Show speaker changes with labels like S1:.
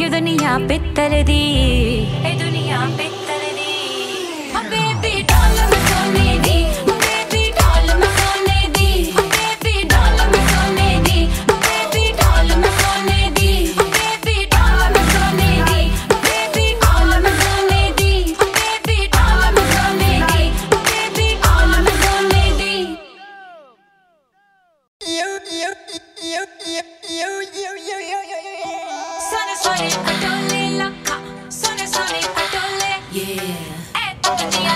S1: You दुनिया पित्तर दी ए दुनिया पित्तर दी बेबी डॉल में सोने दी बेबी डॉल में सोने दी बेबी डॉल में सोने दी बेबी डॉल में सोने दी बेबी डॉल में सोने दी बेबी डॉल में सोने दी बेबी डॉल में सोने दी बेबी डॉल में सोने दी यो यो यो यो यो यो यो Yeah.